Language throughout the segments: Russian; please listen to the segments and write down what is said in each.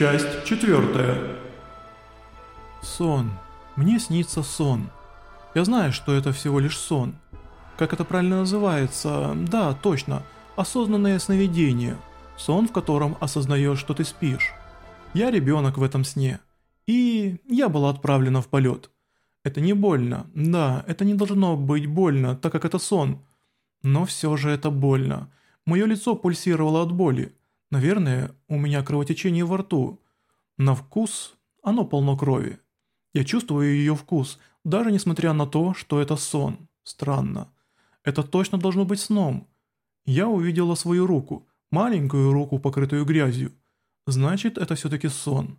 Часть четвертая. Сон. Мне снится сон. Я знаю, что это всего лишь сон. Как это правильно называется? Да, точно. Осознанное сновидение. Сон, в котором осознаешь, что ты спишь. Я ребенок в этом сне. И я была отправлена в полет. Это не больно. Да, это не должно быть больно, так как это сон. Но все же это больно. Мое лицо пульсировало от боли. Наверное, у меня кровотечение во рту. На вкус оно полно крови. Я чувствую ее вкус, даже несмотря на то, что это сон. Странно. Это точно должно быть сном. Я увидела свою руку, маленькую руку, покрытую грязью. Значит, это все-таки сон.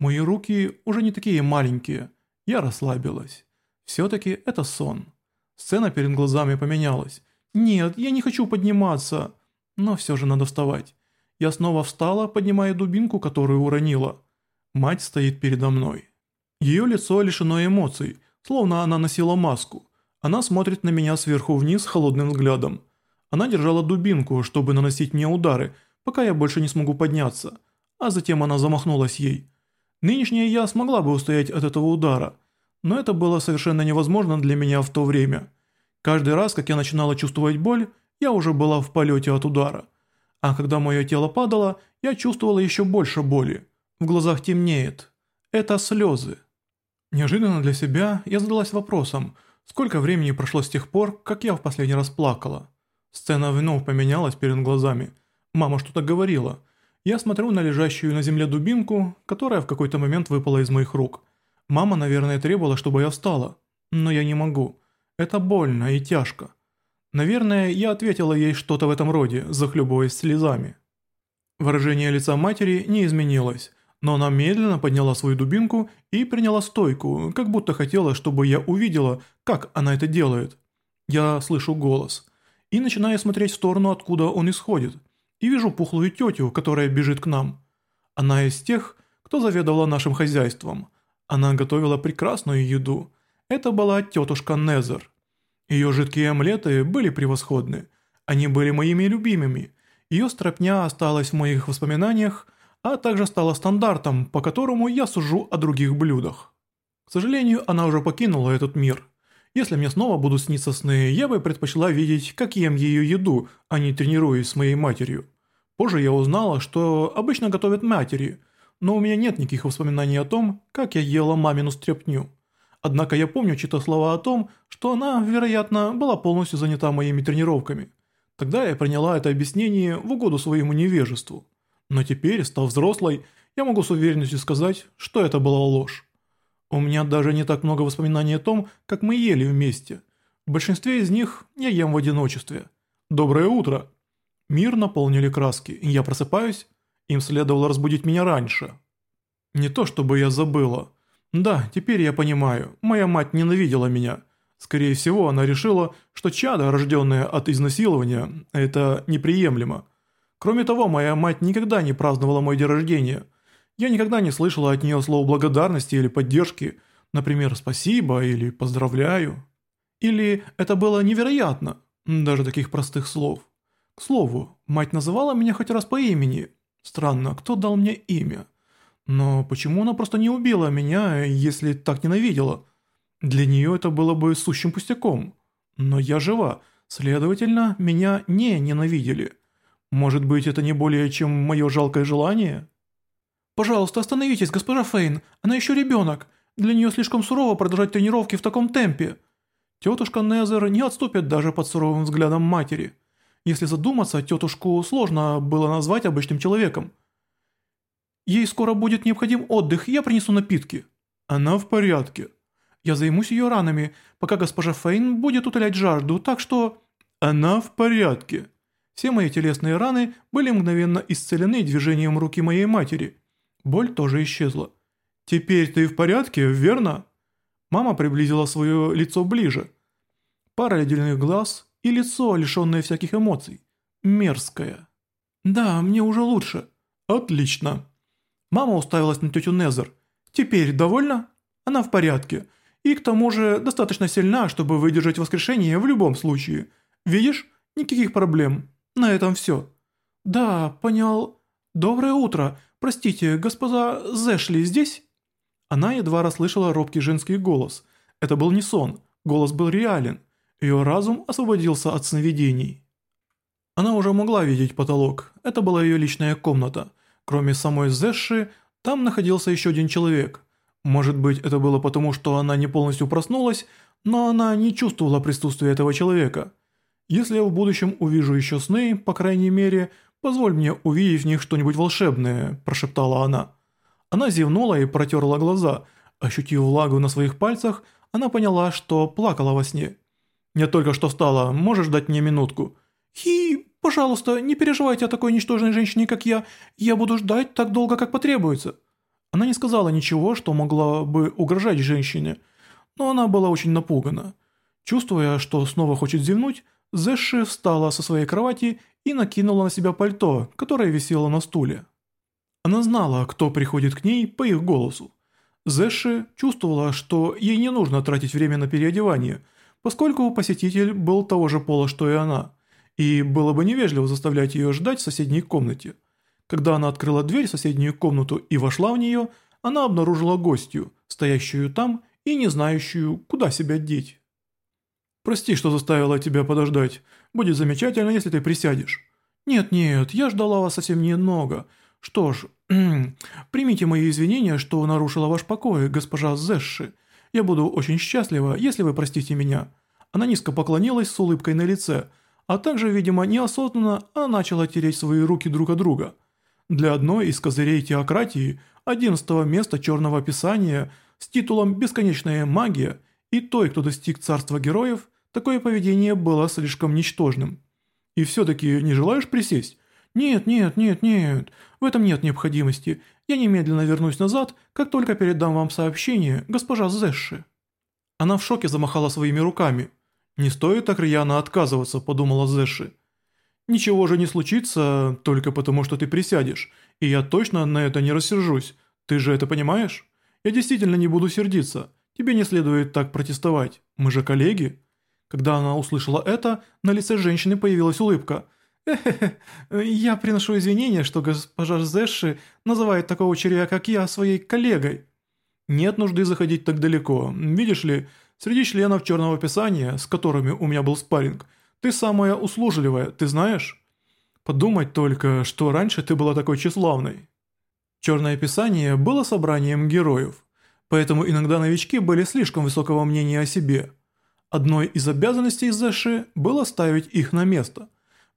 Мои руки уже не такие маленькие. Я расслабилась. Все-таки это сон. Сцена перед глазами поменялась. Нет, я не хочу подниматься. Но все же надо вставать. Я снова встала, поднимая дубинку, которую уронила. Мать стоит передо мной. Ее лицо лишено эмоций, словно она носила маску. Она смотрит на меня сверху вниз холодным взглядом. Она держала дубинку, чтобы наносить мне удары, пока я больше не смогу подняться. А затем она замахнулась ей. Нынешняя я смогла бы устоять от этого удара, но это было совершенно невозможно для меня в то время. Каждый раз, как я начинала чувствовать боль, я уже была в полете от удара. А когда мое тело падало, я чувствовала еще больше боли. В глазах темнеет. Это слезы. Неожиданно для себя я задалась вопросом, сколько времени прошло с тех пор, как я в последний раз плакала. Сцена вновь поменялась перед глазами. Мама что-то говорила. Я смотрю на лежащую на земле дубинку, которая в какой-то момент выпала из моих рук. Мама, наверное, требовала, чтобы я встала. Но я не могу. Это больно и тяжко. Наверное, я ответила ей что-то в этом роде, захлебываясь слезами. Выражение лица матери не изменилось, но она медленно подняла свою дубинку и приняла стойку, как будто хотела, чтобы я увидела, как она это делает. Я слышу голос и начинаю смотреть в сторону, откуда он исходит, и вижу пухлую тетю, которая бежит к нам. Она из тех, кто заведовала нашим хозяйством. Она готовила прекрасную еду. Это была тетушка Незер. Ее жидкие омлеты были превосходны. Они были моими любимыми. Ее стропня осталась в моих воспоминаниях, а также стала стандартом, по которому я сужу о других блюдах. К сожалению, она уже покинула этот мир. Если мне снова будут сниться сны, я бы предпочла видеть, как ем ее еду, а не тренируюсь с моей матерью. Позже я узнала, что обычно готовят матери, но у меня нет никаких воспоминаний о том, как я ела мамину стряпню. Однако я помню чьи-то слова о том, что она, вероятно, была полностью занята моими тренировками. Тогда я приняла это объяснение в угоду своему невежеству. Но теперь, став взрослой, я могу с уверенностью сказать, что это была ложь. У меня даже не так много воспоминаний о том, как мы ели вместе. В большинстве из них я ем в одиночестве. Доброе утро. Мир наполнили краски, и я просыпаюсь. Им следовало разбудить меня раньше. Не то чтобы я забыла – да, теперь я понимаю, моя мать ненавидела меня. Скорее всего, она решила, что чадо, рожденное от изнасилования, это неприемлемо. Кроме того, моя мать никогда не праздновала мой день рождения. Я никогда не слышала от нее слов благодарности или поддержки, например, «спасибо» или «поздравляю». Или «это было невероятно», даже таких простых слов. К слову, мать называла меня хоть раз по имени. Странно, кто дал мне имя? Но почему она просто не убила меня, если так ненавидела? Для нее это было бы сущим пустяком. Но я жива, следовательно, меня не ненавидели. Может быть, это не более, чем мое жалкое желание? Пожалуйста, остановитесь, госпожа Фейн, она еще ребенок. Для нее слишком сурово продолжать тренировки в таком темпе. Тетушка Незер не отступит даже под суровым взглядом матери. Если задуматься, тетушку сложно было назвать обычным человеком. Ей скоро будет необходим отдых, я принесу напитки». «Она в порядке. Я займусь ее ранами, пока госпожа Фейн будет утолять жажду, так что...» «Она в порядке». Все мои телесные раны были мгновенно исцелены движением руки моей матери. Боль тоже исчезла. «Теперь ты в порядке, верно?» Мама приблизила свое лицо ближе. Пара ледяных глаз и лицо, лишенное всяких эмоций. Мерзкое. «Да, мне уже лучше». «Отлично». Мама уставилась на тетю Незер. «Теперь довольна? Она в порядке. И к тому же достаточно сильна, чтобы выдержать воскрешение в любом случае. Видишь? Никаких проблем. На этом все». «Да, понял. Доброе утро. Простите, госпожа Зэшли здесь?» Она едва расслышала робкий женский голос. Это был не сон. Голос был реален. Ее разум освободился от сновидений. Она уже могла видеть потолок. Это была ее личная комната – Кроме самой Зэши, там находился еще один человек. Может быть, это было потому, что она не полностью проснулась, но она не чувствовала присутствия этого человека. Если я в будущем увижу еще сны, по крайней мере, позволь мне увидеть в них что-нибудь волшебное», – прошептала она. Она зевнула и протерла глаза. Ощутив влагу на своих пальцах, она поняла, что плакала во сне. «Я только что встала, можешь дать мне минутку?» «Хи, Пожалуйста, не переживайте о такой ничтожной женщине, как я. Я буду ждать так долго, как потребуется». Она не сказала ничего, что могла бы угрожать женщине, но она была очень напугана. Чувствуя, что снова хочет зевнуть, Зэши встала со своей кровати и накинула на себя пальто, которое висело на стуле. Она знала, кто приходит к ней по их голосу. Зэши чувствовала, что ей не нужно тратить время на переодевание, поскольку посетитель был того же пола, что и она – и было бы невежливо заставлять ее ждать в соседней комнате. Когда она открыла дверь в соседнюю комнату и вошла в нее, она обнаружила гостью, стоящую там и не знающую, куда себя деть. «Прости, что заставила тебя подождать. Будет замечательно, если ты присядешь». «Нет-нет, я ждала вас совсем немного. Что ж, примите мои извинения, что нарушила ваш покой, госпожа Зэши. Я буду очень счастлива, если вы простите меня». Она низко поклонилась с улыбкой на лице – а также, видимо, неосознанно она начала тереть свои руки друг от друга. Для одной из козырей теократии 11 места черного описания с титулом «Бесконечная магия» и той, кто достиг царства героев, такое поведение было слишком ничтожным. И все-таки не желаешь присесть? Нет, нет, нет, нет, в этом нет необходимости. Я немедленно вернусь назад, как только передам вам сообщение, госпожа Зэши. Она в шоке замахала своими руками – «Не стоит так рьяно отказываться», – подумала Зэши. «Ничего же не случится, только потому, что ты присядешь, и я точно на это не рассержусь. Ты же это понимаешь? Я действительно не буду сердиться. Тебе не следует так протестовать. Мы же коллеги». Когда она услышала это, на лице женщины появилась улыбка. «Эхе-хе, я приношу извинения, что госпожа Зэши называет такого червя, как я, своей коллегой». «Нет нужды заходить так далеко. Видишь ли, Среди членов Черного Писания, с которыми у меня был спарринг, ты самая услужливая, ты знаешь? Подумать только, что раньше ты была такой тщеславной. Черное Писание было собранием героев, поэтому иногда новички были слишком высокого мнения о себе. Одной из обязанностей Зэши было ставить их на место.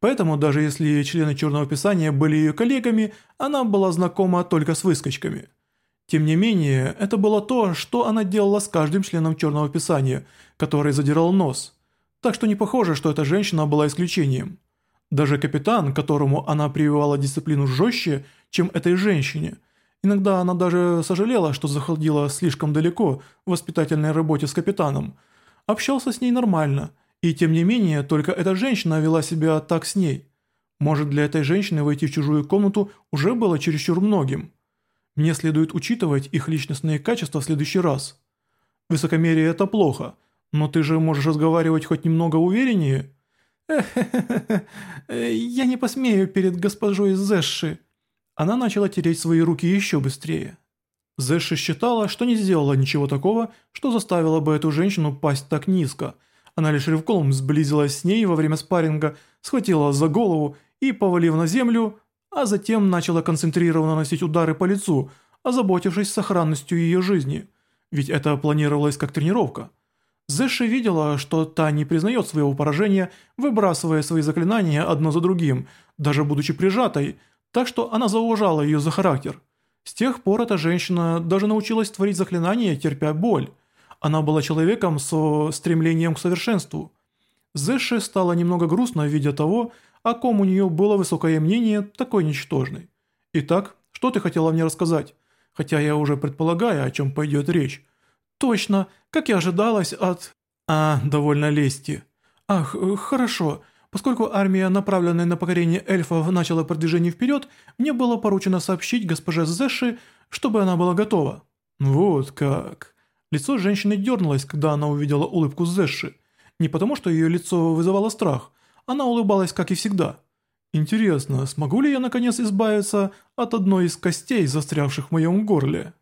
Поэтому даже если члены Черного Писания были ее коллегами, она была знакома только с выскочками – тем не менее, это было то, что она делала с каждым членом черного писания, который задирал нос. Так что не похоже, что эта женщина была исключением. Даже капитан, которому она прививала дисциплину жестче, чем этой женщине. Иногда она даже сожалела, что заходила слишком далеко в воспитательной работе с капитаном. Общался с ней нормально, и тем не менее, только эта женщина вела себя так с ней. Может, для этой женщины войти в чужую комнату уже было чересчур многим. Мне следует учитывать их личностные качества в следующий раз. Высокомерие – это плохо, но ты же можешь разговаривать хоть немного увереннее». я не посмею перед госпожой Зэши». Она начала тереть свои руки еще быстрее. Зэши считала, что не сделала ничего такого, что заставило бы эту женщину пасть так низко. Она лишь рывком сблизилась с ней во время спарринга, схватила за голову и, повалив на землю, а затем начала концентрированно наносить удары по лицу, озаботившись сохранностью ее жизни. Ведь это планировалось как тренировка. Зэши видела, что та не признает своего поражения, выбрасывая свои заклинания одно за другим, даже будучи прижатой, так что она зауважала ее за характер. С тех пор эта женщина даже научилась творить заклинания, терпя боль. Она была человеком со стремлением к совершенству – Зэши стало немного грустно, видя того, о ком у нее было высокое мнение, такой ничтожный. «Итак, что ты хотела мне рассказать? Хотя я уже предполагаю, о чем пойдет речь. Точно, как и ожидалось от...» «А, довольно лести. Ах, э, хорошо. Поскольку армия, направленная на покорение эльфов, начала продвижение вперед, мне было поручено сообщить госпоже Зэши, чтобы она была готова». «Вот как...» Лицо женщины дернулось, когда она увидела улыбку Зэши – не потому, что ее лицо вызывало страх. Она улыбалась, как и всегда. Интересно, смогу ли я наконец избавиться от одной из костей, застрявших в моем горле?